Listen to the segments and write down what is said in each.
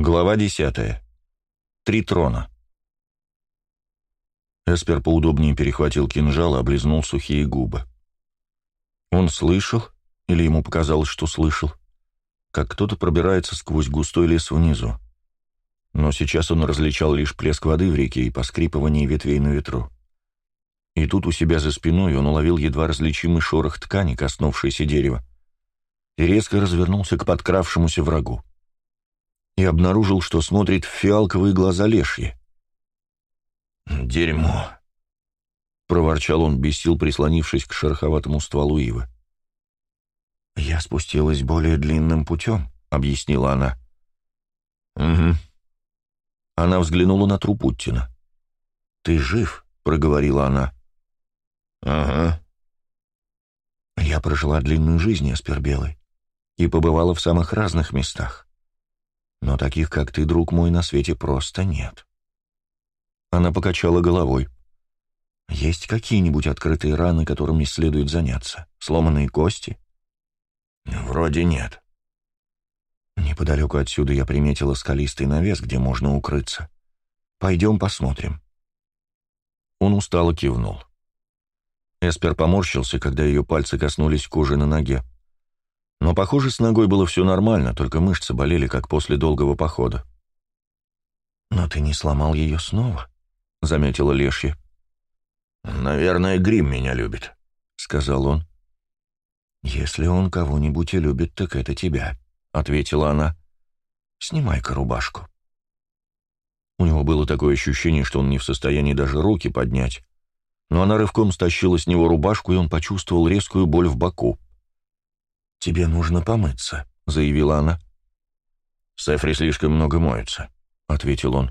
Глава десятая. Три трона. Эспер поудобнее перехватил кинжал и облизнул сухие губы. Он слышал, или ему показалось, что слышал, как кто-то пробирается сквозь густой лес внизу. Но сейчас он различал лишь плеск воды в реке и поскрипывание ветвей на ветру. И тут у себя за спиной он уловил едва различимый шорох ткани, коснувшейся дерева, и резко развернулся к подкравшемуся врагу. И обнаружил, что смотрит в фиалковые глаза лешьи. «Дерьмо!» — проворчал он без сил, прислонившись к шероховатому стволу ивы. «Я спустилась более длинным путем», — объяснила она. «Угу». Она взглянула на труп Уттина. «Ты жив?» — проговорила она. «Ага». «Я прожила длинную жизнь, Аспер Белый, и побывала в самых разных местах. Но таких, как ты, друг мой, на свете просто нет». Она покачала головой. «Есть какие-нибудь открытые раны, которыми следует заняться? Сломанные кости?» «Вроде нет». Неподалеку отсюда я приметила скалистый навес, где можно укрыться. Пойдем посмотрим. Он устало кивнул. Эспер поморщился, когда ее пальцы коснулись кожи на ноге. Но, похоже, с ногой было все нормально, только мышцы болели, как после долгого похода. «Но ты не сломал ее снова?» — заметила Лешья. «Наверное, Грим меня любит», — сказал он. «Если он кого-нибудь и любит, так это тебя», — ответила она. «Снимай-ка рубашку». У него было такое ощущение, что он не в состоянии даже руки поднять, но она рывком стащила с него рубашку, и он почувствовал резкую боль в боку. «Тебе нужно помыться», — заявила она. «Сефри слишком много моется», — ответил он.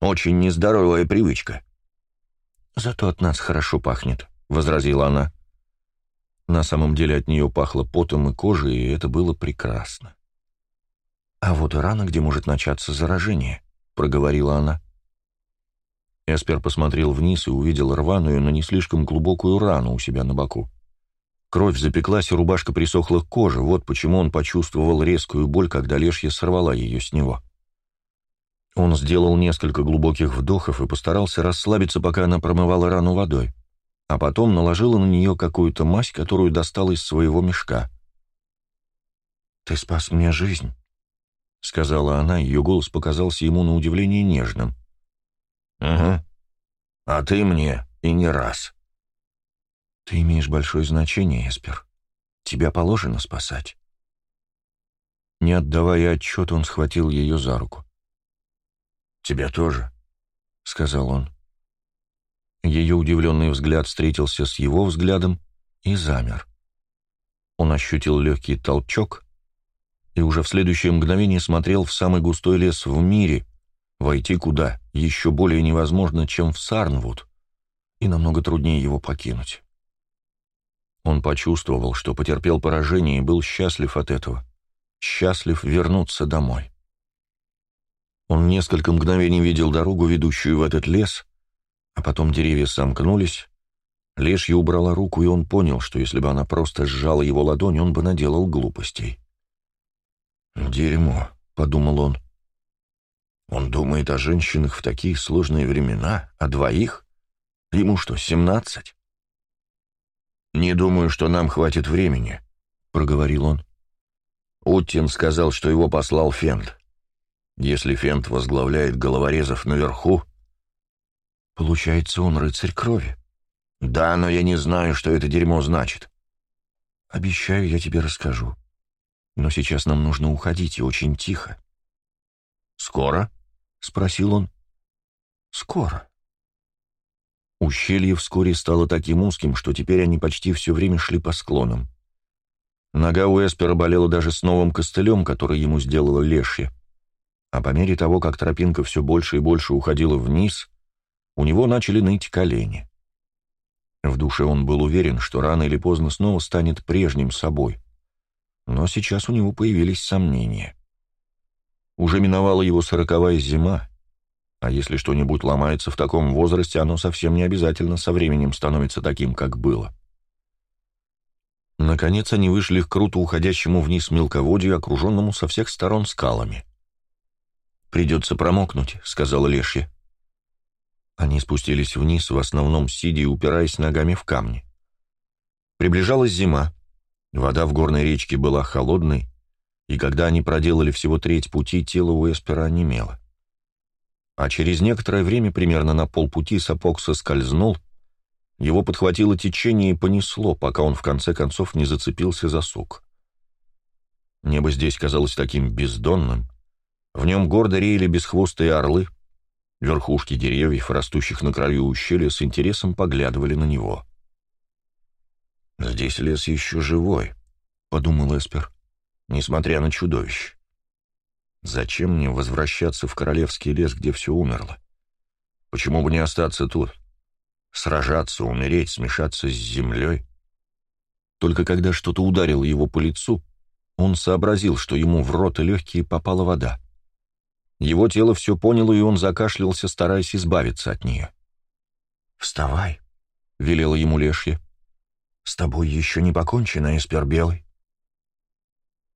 «Очень нездоровая привычка». «Зато от нас хорошо пахнет», — возразила она. На самом деле от нее пахло потом и кожей, и это было прекрасно. «А вот рана, где может начаться заражение», — проговорила она. Эспер посмотрел вниз и увидел рваную, но не слишком глубокую рану у себя на боку. Кровь запеклась, и рубашка присохла к коже, вот почему он почувствовал резкую боль, когда лешья сорвала ее с него. Он сделал несколько глубоких вдохов и постарался расслабиться, пока она промывала рану водой а потом наложила на нее какую-то мазь, которую достал из своего мешка. «Ты спас мне жизнь», — сказала она, ее голос показался ему на удивление нежным. «Угу. А ты мне и не раз». «Ты имеешь большое значение, Эспер. Тебя положено спасать». Не отдавая отчет, он схватил ее за руку. «Тебя тоже», — сказал он. Ее удивленный взгляд встретился с его взглядом и замер. Он ощутил легкий толчок и уже в следующее мгновение смотрел в самый густой лес в мире, войти куда еще более невозможно, чем в Сарнвуд, и намного труднее его покинуть. Он почувствовал, что потерпел поражение и был счастлив от этого, счастлив вернуться домой. Он несколько мгновений видел дорогу, ведущую в этот лес, а потом деревья сомкнулись. Лешья убрала руку, и он понял, что если бы она просто сжала его ладонь, он бы наделал глупостей. «Дерьмо», — подумал он. «Он думает о женщинах в такие сложные времена, о двоих? Ему что, семнадцать?» «Не думаю, что нам хватит времени», — проговорил он. Уттин сказал, что его послал Фент. Если Фент возглавляет головорезов наверху, Получается, он рыцарь крови. Да, но я не знаю, что это дерьмо значит. Обещаю, я тебе расскажу. Но сейчас нам нужно уходить, и очень тихо. Скоро? спросил он. Скоро. Ущелье вскоре стало таким узким, что теперь они почти все время шли по склонам. Нога у Эспера болела даже с новым костылем, который ему сделала лешья. А по мере того, как тропинка все больше и больше уходила вниз, у него начали ныть колени. В душе он был уверен, что рано или поздно снова станет прежним собой. Но сейчас у него появились сомнения. Уже миновала его сороковая зима, а если что-нибудь ломается в таком возрасте, оно совсем не обязательно со временем становится таким, как было. Наконец они вышли к круто уходящему вниз мелководью, окруженному со всех сторон скалами. «Придется промокнуть», — сказала Лешья. Они спустились вниз, в основном сидя и упираясь ногами в камни. Приближалась зима. Вода в горной речке была холодной, и когда они проделали всего треть пути, тело у Эспера онемело. А через некоторое время, примерно на полпути, сапог соскользнул, его подхватило течение и понесло, пока он в конце концов не зацепился за сук. Небо здесь казалось таким бездонным, в нем гордо реяли бесхвостые орлы, верхушки деревьев, растущих на краю ущелья, с интересом поглядывали на него. «Здесь лес еще живой», — подумал Эспер, несмотря на чудовищ. «Зачем мне возвращаться в королевский лес, где все умерло? Почему бы не остаться тут? Сражаться, умереть, смешаться с землей?» Только когда что-то ударило его по лицу, он сообразил, что ему в рот и легкие попала вода. Его тело все поняло, и он закашлялся, стараясь избавиться от нее. «Вставай», — велела ему Лешья. «С тобой еще не покончено, Эспер Белый».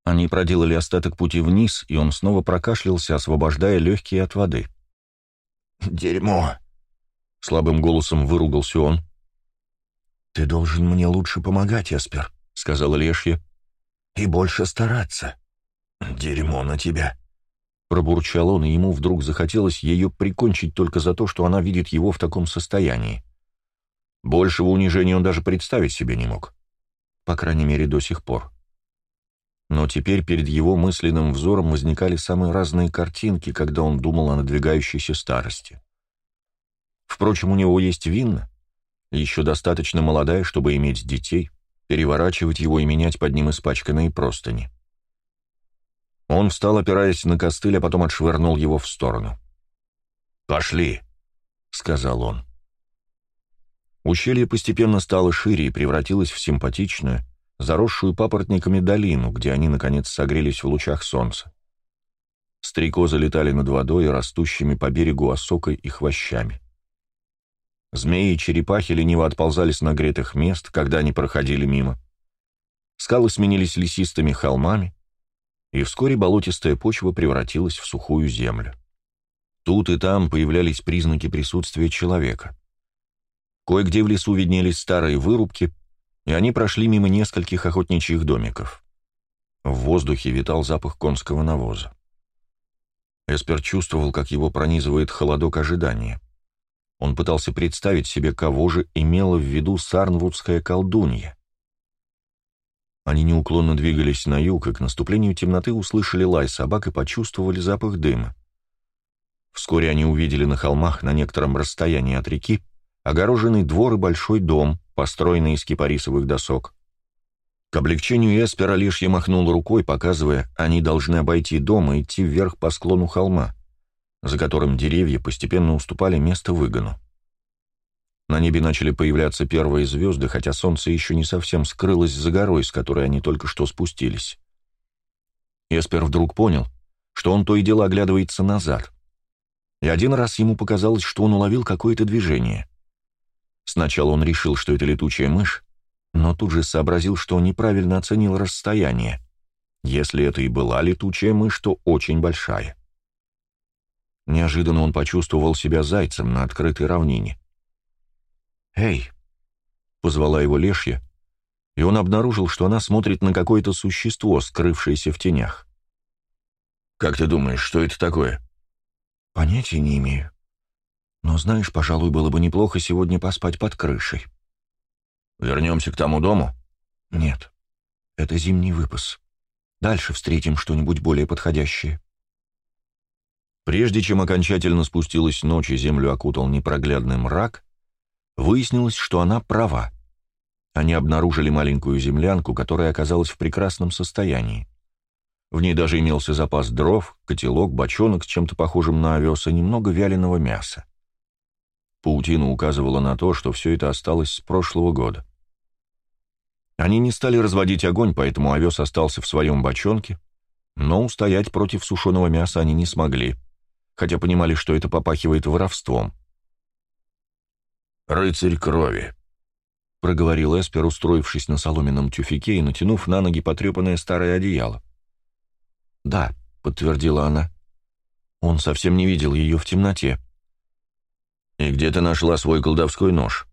Они проделали остаток пути вниз, и он снова прокашлялся, освобождая легкие от воды. «Дерьмо!» — слабым голосом выругался он. «Ты должен мне лучше помогать, Эспер», — сказала Лешья. «И больше стараться. Дерьмо на тебя». Пробурчал он, и ему вдруг захотелось ее прикончить только за то, что она видит его в таком состоянии. Большего унижения он даже представить себе не мог. По крайней мере, до сих пор. Но теперь перед его мысленным взором возникали самые разные картинки, когда он думал о надвигающейся старости. Впрочем, у него есть Винна, еще достаточно молодая, чтобы иметь детей, переворачивать его и менять под ним испачканные простыни. Он встал, опираясь на костыль, а потом отшвырнул его в сторону. «Пошли», — сказал он. Ущелье постепенно стало шире и превратилось в симпатичную, заросшую папоротниками долину, где они, наконец, согрелись в лучах солнца. Стрекозы летали над водой, растущими по берегу осокой и хвощами. Змеи и черепахи лениво отползали с нагретых мест, когда они проходили мимо. Скалы сменились лесистыми холмами, и вскоре болотистая почва превратилась в сухую землю. Тут и там появлялись признаки присутствия человека. Кое-где в лесу виднелись старые вырубки, и они прошли мимо нескольких охотничьих домиков. В воздухе витал запах конского навоза. Эспер чувствовал, как его пронизывает холодок ожидания. Он пытался представить себе, кого же имела в виду сарнвудская колдунья. Они неуклонно двигались на юг, и к наступлению темноты услышали лай собак и почувствовали запах дыма. Вскоре они увидели на холмах на некотором расстоянии от реки огороженный двор и большой дом, построенный из кипарисовых досок. К облегчению Эспера лишь я махнул рукой, показывая, они должны обойти дом и идти вверх по склону холма, за которым деревья постепенно уступали место выгону. На небе начали появляться первые звезды, хотя солнце еще не совсем скрылось за горой, с которой они только что спустились. Эспер вдруг понял, что он то и дело оглядывается назад. И один раз ему показалось, что он уловил какое-то движение. Сначала он решил, что это летучая мышь, но тут же сообразил, что неправильно оценил расстояние. Если это и была летучая мышь, то очень большая. Неожиданно он почувствовал себя зайцем на открытой равнине. «Эй!» — позвала его лешья, и он обнаружил, что она смотрит на какое-то существо, скрывшееся в тенях. «Как ты думаешь, что это такое?» «Понятия не имею. Но, знаешь, пожалуй, было бы неплохо сегодня поспать под крышей». «Вернемся к тому дому?» «Нет. Это зимний выпас. Дальше встретим что-нибудь более подходящее». Прежде чем окончательно спустилась ночь и землю окутал непроглядный мрак, Выяснилось, что она права. Они обнаружили маленькую землянку, которая оказалась в прекрасном состоянии. В ней даже имелся запас дров, котелок, бочонок с чем-то похожим на овес и немного вяленого мяса. Паутина указывала на то, что все это осталось с прошлого года. Они не стали разводить огонь, поэтому овес остался в своем бочонке, но устоять против сушеного мяса они не смогли, хотя понимали, что это попахивает воровством. «Рыцарь крови», — проговорил Эспер, устроившись на соломенном тюфике и натянув на ноги потрепанное старое одеяло. «Да», — подтвердила она. Он совсем не видел ее в темноте. «И где ты нашла свой колдовской нож?»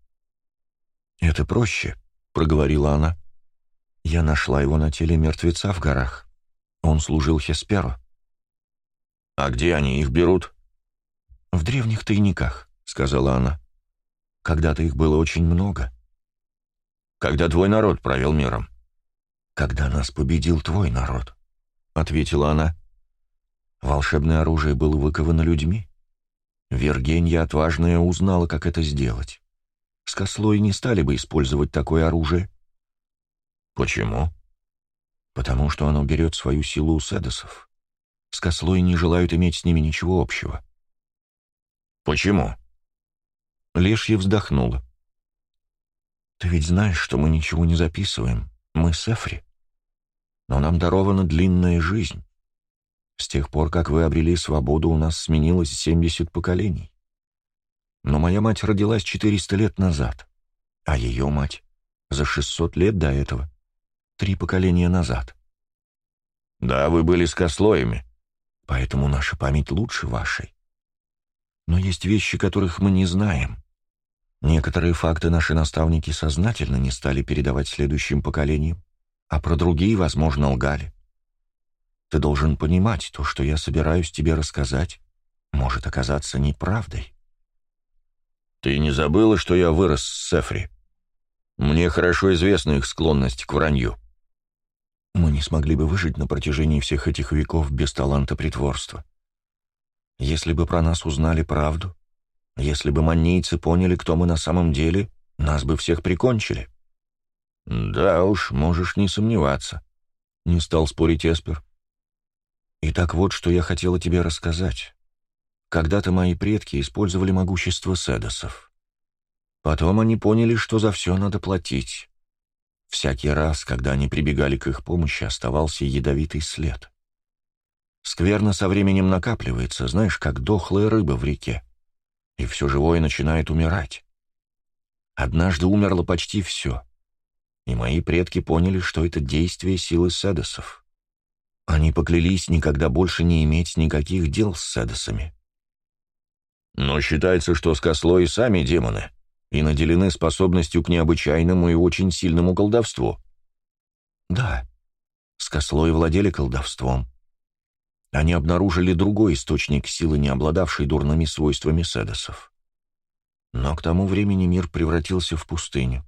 «Это проще», — проговорила она. «Я нашла его на теле мертвеца в горах. Он служил Хесперу». «А где они их берут?» «В древних тайниках», — сказала она. «Когда-то их было очень много». «Когда твой народ правил миром?» «Когда нас победил твой народ», — ответила она. «Волшебное оружие было выковано людьми. Вергенья отважная узнала, как это сделать. Скослои не стали бы использовать такое оружие». «Почему?» «Потому что оно берет свою силу у седосов. Скослои не желают иметь с ними ничего общего». «Почему?» Лешья вздохнула. «Ты ведь знаешь, что мы ничего не записываем. Мы Сефри. Но нам дарована длинная жизнь. С тех пор, как вы обрели свободу, у нас сменилось 70 поколений. Но моя мать родилась 400 лет назад, а ее мать — за 600 лет до этого, три поколения назад. Да, вы были с кослоями. Поэтому наша память лучше вашей. Но есть вещи, которых мы не знаем. Некоторые факты наши наставники сознательно не стали передавать следующим поколениям, а про другие, возможно, лгали. Ты должен понимать, то, что я собираюсь тебе рассказать, может оказаться неправдой. Ты не забыла, что я вырос с Сефри? Мне хорошо известна их склонность к вранью. Мы не смогли бы выжить на протяжении всех этих веков без таланта притворства. Если бы про нас узнали правду, если бы маннейцы поняли, кто мы на самом деле, нас бы всех прикончили. Да уж, можешь не сомневаться. Не стал спорить Эспер. Итак, вот что я хотела тебе рассказать. Когда-то мои предки использовали могущество седосов. Потом они поняли, что за все надо платить. Всякий раз, когда они прибегали к их помощи, оставался ядовитый след. Скверно со временем накапливается, знаешь, как дохлая рыба в реке и все живое начинает умирать. Однажды умерло почти все, и мои предки поняли, что это действие силы седосов. Они поклялись никогда больше не иметь никаких дел с седосами. Но считается, что Скосло и сами демоны, и наделены способностью к необычайному и очень сильному колдовству. Да, Скослои владели колдовством, они обнаружили другой источник силы, не обладавший дурными свойствами седосов. Но к тому времени мир превратился в пустыню.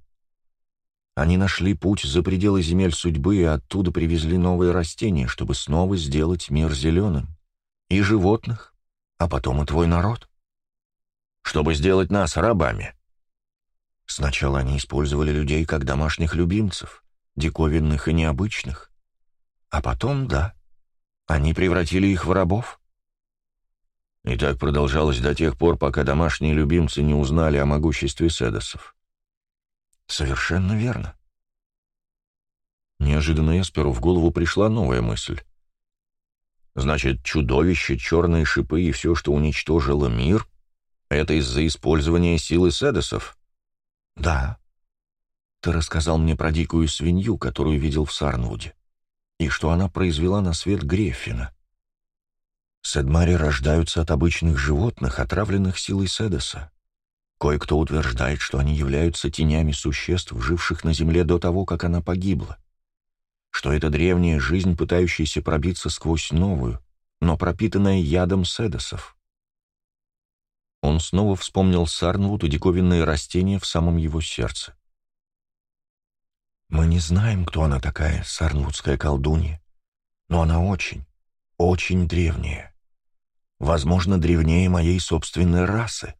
Они нашли путь за пределы земель судьбы и оттуда привезли новые растения, чтобы снова сделать мир зеленым. И животных, а потом и твой народ. Чтобы сделать нас рабами. Сначала они использовали людей как домашних любимцев, диковинных и необычных. А потом, да, они превратили их в рабов. И так продолжалось до тех пор, пока домашние любимцы не узнали о могуществе седосов. Совершенно верно. Неожиданно Эсперу в голову пришла новая мысль. Значит, чудовище, черные шипы и все, что уничтожило мир, это из-за использования силы седосов? Да. Ты рассказал мне про дикую свинью, которую видел в Сарнвуде и что она произвела на свет Греффина. Седмари рождаются от обычных животных, отравленных силой Седоса. Кое-кто утверждает, что они являются тенями существ, живших на Земле до того, как она погибла. Что это древняя жизнь, пытающаяся пробиться сквозь новую, но пропитанная ядом Седосов. Он снова вспомнил Сарнвуд и диковинные растения в самом его сердце. Мы не знаем, кто она такая, сарнвудская колдунья, но она очень, очень древняя. Возможно, древнее моей собственной расы.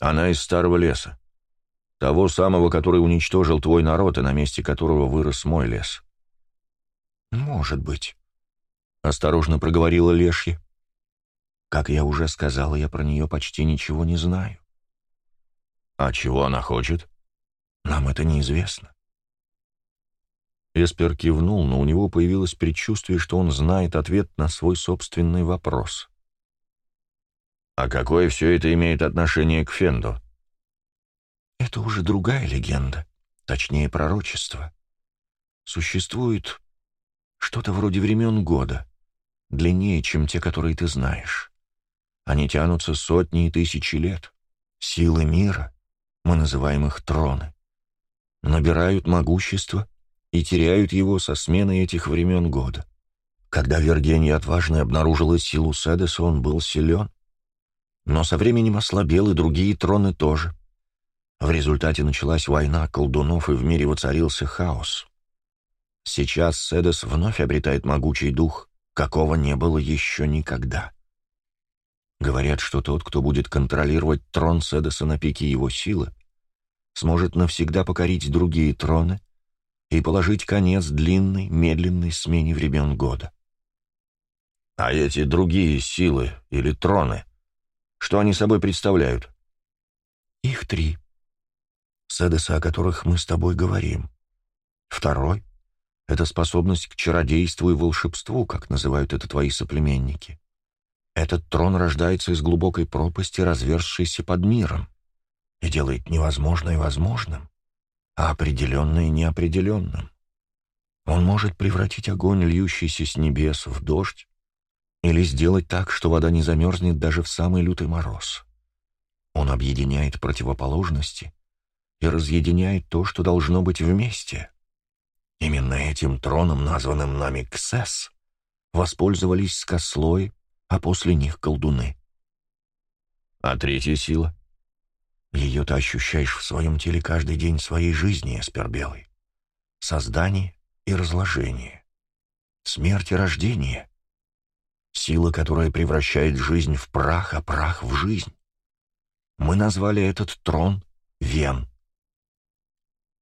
Она из старого леса. Того самого, который уничтожил твой народ и на месте которого вырос мой лес. Может быть. Осторожно проговорила Лешья. Как я уже сказала, я про нее почти ничего не знаю. А чего она хочет? Нам это неизвестно. Эспер кивнул, но у него появилось предчувствие, что он знает ответ на свой собственный вопрос. «А какое все это имеет отношение к Фенду?» «Это уже другая легенда, точнее пророчество. Существует что-то вроде времен года, длиннее, чем те, которые ты знаешь. Они тянутся сотни и тысячи лет. Силы мира, мы называем их троны, набирают могущество и теряют его со сменой этих времен года. Когда Вергений Отважный обнаружил силу Седеса, он был силен, но со временем ослабел и другие троны тоже. В результате началась война колдунов, и в мире воцарился хаос. Сейчас Седес вновь обретает могучий дух, какого не было еще никогда. Говорят, что тот, кто будет контролировать трон Седеса на пике его силы, сможет навсегда покорить другие троны и положить конец длинной, медленной смене времен года. А эти другие силы или троны, что они собой представляют? Их три. Седеса, о которых мы с тобой говорим. Второй — это способность к чародейству и волшебству, как называют это твои соплеменники. Этот трон рождается из глубокой пропасти, разверзшейся под миром, и делает невозможное возможным, а определенное неопределенным. Он может превратить огонь, льющийся с небес, в дождь, или сделать так, что вода не замерзнет даже в самый лютый мороз. Он объединяет противоположности и разъединяет то, что должно быть вместе. Именно этим троном, названным нами Ксес, воспользовались Скослой а после них колдуны. А третья сила? Ее ты ощущаешь в своем теле каждый день своей жизни, Эспер Белый. Создание и разложение. Смерть и рождение. Сила, которая превращает жизнь в прах, а прах в жизнь. Мы назвали этот трон Вен.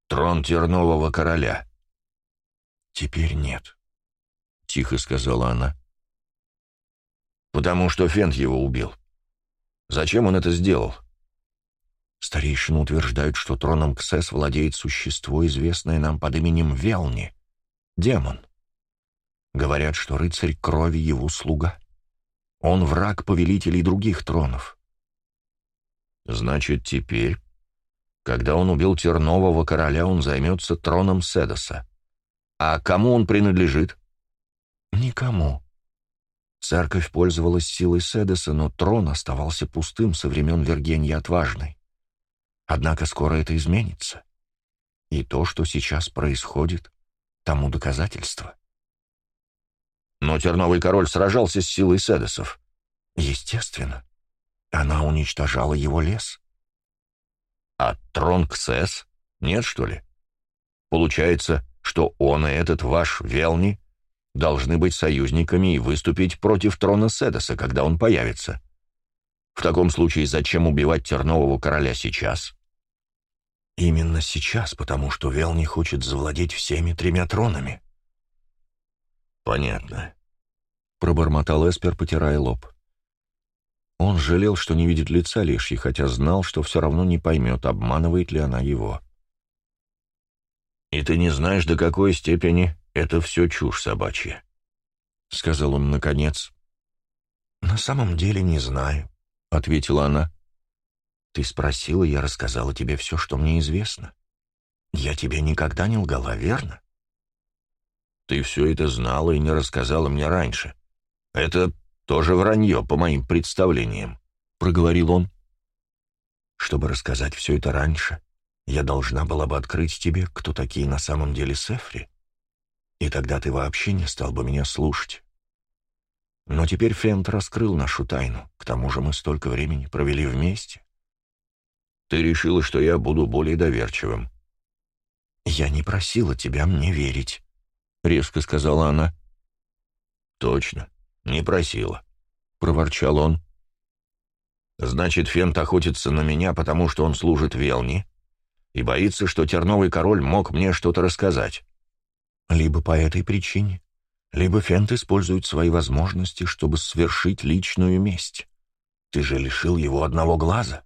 Трон Тернового короля. Теперь нет, — тихо сказала она. Потому что Фент его убил. Зачем он это сделал? Старейшины утверждают, что троном Ксес владеет существо, известное нам под именем Велни, демон. Говорят, что рыцарь крови его слуга. Он враг повелителей других тронов. Значит, теперь, когда он убил Тернового короля, он займется троном Седоса. А кому он принадлежит? Никому. Церковь пользовалась силой Седеса, но трон оставался пустым со времен Вергенья Отважной. Однако скоро это изменится. И то, что сейчас происходит, тому доказательство. Но Терновый король сражался с силой Седесов. Естественно. Она уничтожала его лес. А трон Ксес? Нет, что ли? Получается, что он и этот ваш Велни должны быть союзниками и выступить против трона Седоса, когда он появится. В таком случае зачем убивать Тернового короля сейчас? Именно сейчас, потому что Вел не хочет завладеть всеми тремя тронами. Понятно. Пробормотал Эспер, потирая лоб. Он жалел, что не видит лица Лешьи, хотя знал, что все равно не поймет, обманывает ли она его. «И ты не знаешь, до какой степени это все чушь собачья», — сказал он наконец. «На самом деле не знаю», — ответила она. «Ты спросила, я рассказала тебе все, что мне известно. Я тебе никогда не лгала, верно?» «Ты все это знала и не рассказала мне раньше. Это тоже вранье, по моим представлениям», — проговорил он. «Чтобы рассказать все это раньше, я должна была бы открыть тебе, кто такие на самом деле Сефри, и тогда ты вообще не стал бы меня слушать. Но теперь Фент раскрыл нашу тайну, к тому же мы столько времени провели вместе. Ты решила, что я буду более доверчивым. Я не просила тебя мне верить, — резко сказала она. Точно, не просила, — проворчал он. Значит, Фент охотится на меня, потому что он служит Велни и боится, что Терновый король мог мне что-то рассказать. Либо по этой причине, либо Фент использует свои возможности, чтобы свершить личную месть. Ты же лишил его одного глаза.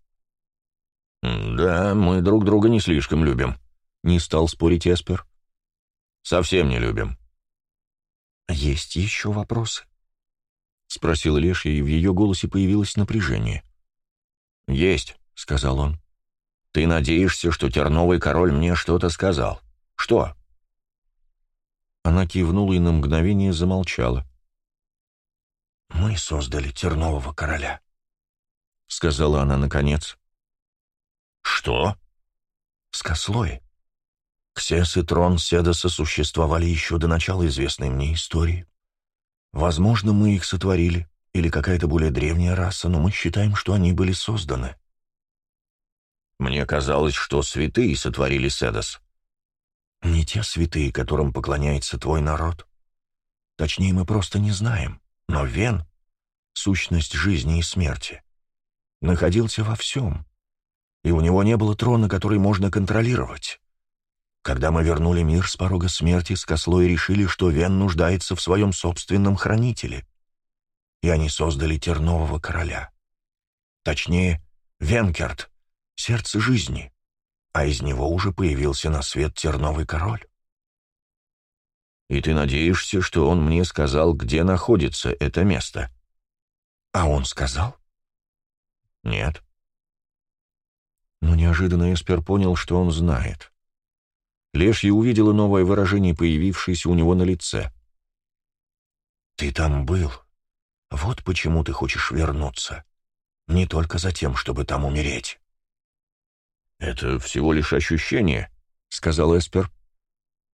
«Да, мы друг друга не слишком любим», — не стал спорить Эспер. «Совсем не любим». «Есть еще вопросы?» — спросил Лешья, и в ее голосе появилось напряжение. «Есть», — сказал он. «Ты надеешься, что Терновый король мне что-то сказал? Что?» Она кивнула и на мгновение замолчала. «Мы создали тернового короля», — сказала она наконец. «Что?» «Скослой. Ксес и трон Седоса существовали еще до начала известной мне истории. Возможно, мы их сотворили, или какая-то более древняя раса, но мы считаем, что они были созданы». «Мне казалось, что святые сотворили Седос». «Не те святые, которым поклоняется твой народ. Точнее, мы просто не знаем. Но Вен — сущность жизни и смерти. Находился во всем. И у него не было трона, который можно контролировать. Когда мы вернули мир с порога смерти, Скослой решили, что Вен нуждается в своем собственном хранителе. И они создали Тернового короля. Точнее, Венкерт, сердце жизни, а из него уже появился на свет Терновый король. И ты надеешься, что он мне сказал, где находится это место? А он сказал? Нет. Но неожиданно Эспер понял, что он знает. Лешья увидела новое выражение, появившееся у него на лице. «Ты там был. Вот почему ты хочешь вернуться. Не только за тем, чтобы там умереть». «Это всего лишь ощущение», — сказал Эспер.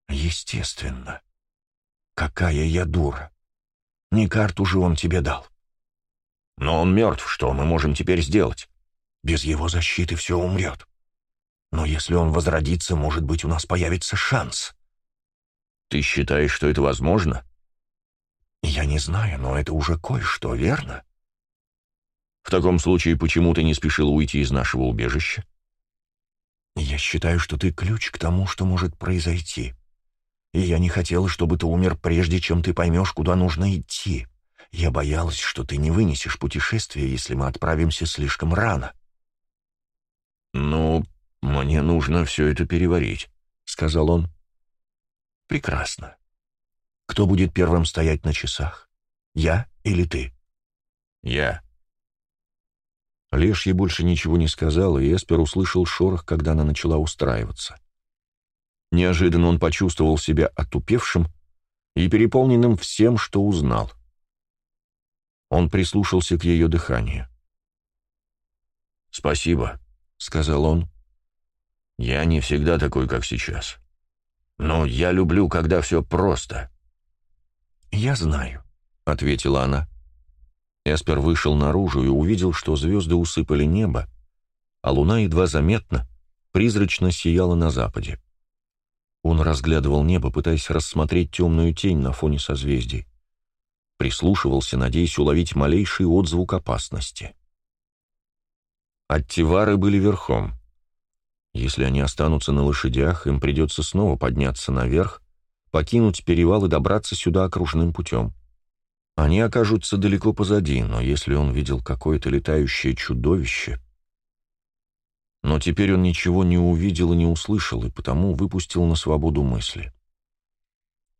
«Естественно. Какая я дура. Не карту же он тебе дал. Но он мертв, что мы можем теперь сделать? Без его защиты все умрет. Но если он возродится, может быть, у нас появится шанс. Ты считаешь, что это возможно? Я не знаю, но это уже кое-что, верно? В таком случае, почему ты не спешил уйти из нашего убежища? Я считаю, что ты ключ к тому, что может произойти и я не хотела, чтобы ты умер прежде, чем ты поймешь, куда нужно идти. Я боялась, что ты не вынесешь путешествия, если мы отправимся слишком рано». «Ну, мне нужно все это переварить», — сказал он. «Прекрасно. Кто будет первым стоять на часах? Я или ты?» «Я». Лешья больше ничего не сказала, и Эспер услышал шорох, когда она начала устраиваться. Неожиданно он почувствовал себя отупевшим и переполненным всем, что узнал. Он прислушался к ее дыханию. «Спасибо», — сказал он. «Я не всегда такой, как сейчас. Но я люблю, когда все просто». «Я знаю», — ответила она. Эспер вышел наружу и увидел, что звезды усыпали небо, а луна едва заметно, призрачно сияла на западе. Он разглядывал небо, пытаясь рассмотреть темную тень на фоне созвездий. Прислушивался, надеясь уловить малейший отзвук опасности. Аттивары были верхом. Если они останутся на лошадях, им придется снова подняться наверх, покинуть перевал и добраться сюда окружным путем. Они окажутся далеко позади, но если он видел какое-то летающее чудовище, но теперь он ничего не увидел и не услышал, и потому выпустил на свободу мысли.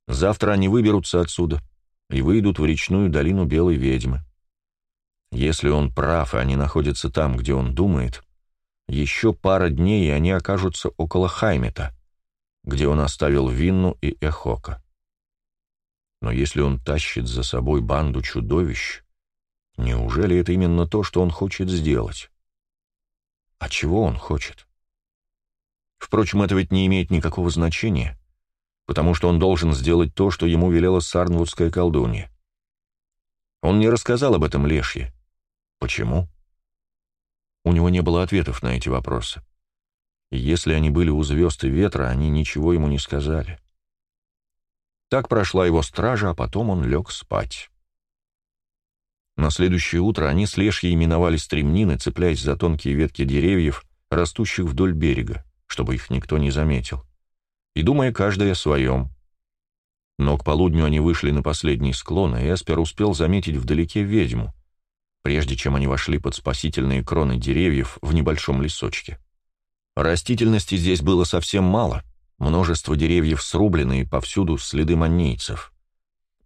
Завтра они выберутся отсюда и выйдут в речную долину Белой Ведьмы. Если он прав, и они находятся там, где он думает, еще пара дней, и они окажутся около Хаймета, где он оставил Винну и Эхока. Но если он тащит за собой банду чудовищ, неужели это именно то, что он хочет сделать? А чего он хочет? Впрочем, это ведь не имеет никакого значения, потому что он должен сделать то, что ему велела сарнвудская колдунья. Он не рассказал об этом Лешье. Почему? У него не было ответов на эти вопросы. И если они были у звезд и ветра, они ничего ему не сказали. Так прошла его стража, а потом он лег спать. На следующее утро они с Лешьей миновали стремнины, цепляясь за тонкие ветки деревьев, растущих вдоль берега, чтобы их никто не заметил, и думая каждый о своем. Но к полудню они вышли на последний склон, и Эспер успел заметить вдалеке ведьму, прежде чем они вошли под спасительные кроны деревьев в небольшом лесочке. Растительности здесь было совсем мало, множество деревьев срублены и повсюду следы маннейцев.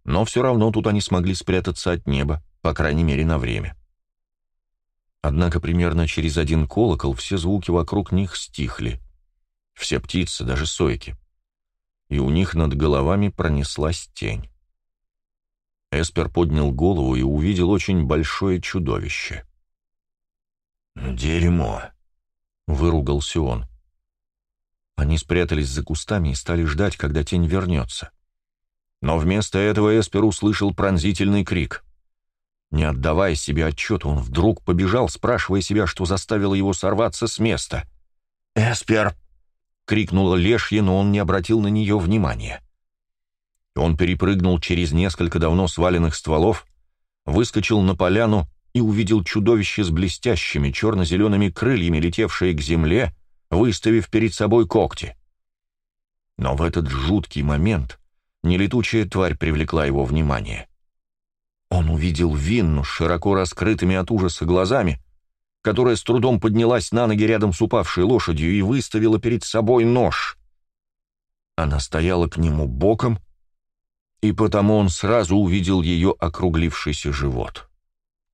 Но все равно тут они смогли спрятаться от неба, по крайней мере, на время. Однако примерно через один колокол все звуки вокруг них стихли. Все птицы, даже сойки. И у них над головами пронеслась тень. Эспер поднял голову и увидел очень большое чудовище. «Дерьмо!» — выругался он. Они спрятались за кустами и стали ждать, когда тень вернется. Но вместо этого Эспер услышал пронзительный крик. Не отдавая себе отчета, он вдруг побежал, спрашивая себя, что заставило его сорваться с места. «Эспер!» — крикнула Лешья, но он не обратил на нее внимания. Он перепрыгнул через несколько давно сваленных стволов, выскочил на поляну и увидел чудовище с блестящими черно-зелеными крыльями, летевшее к земле, выставив перед собой когти. Но в этот жуткий момент нелетучая тварь привлекла его внимание. Он увидел Винну с широко раскрытыми от ужаса глазами, которая с трудом поднялась на ноги рядом с упавшей лошадью и выставила перед собой нож. Она стояла к нему боком, и потому он сразу увидел ее округлившийся живот.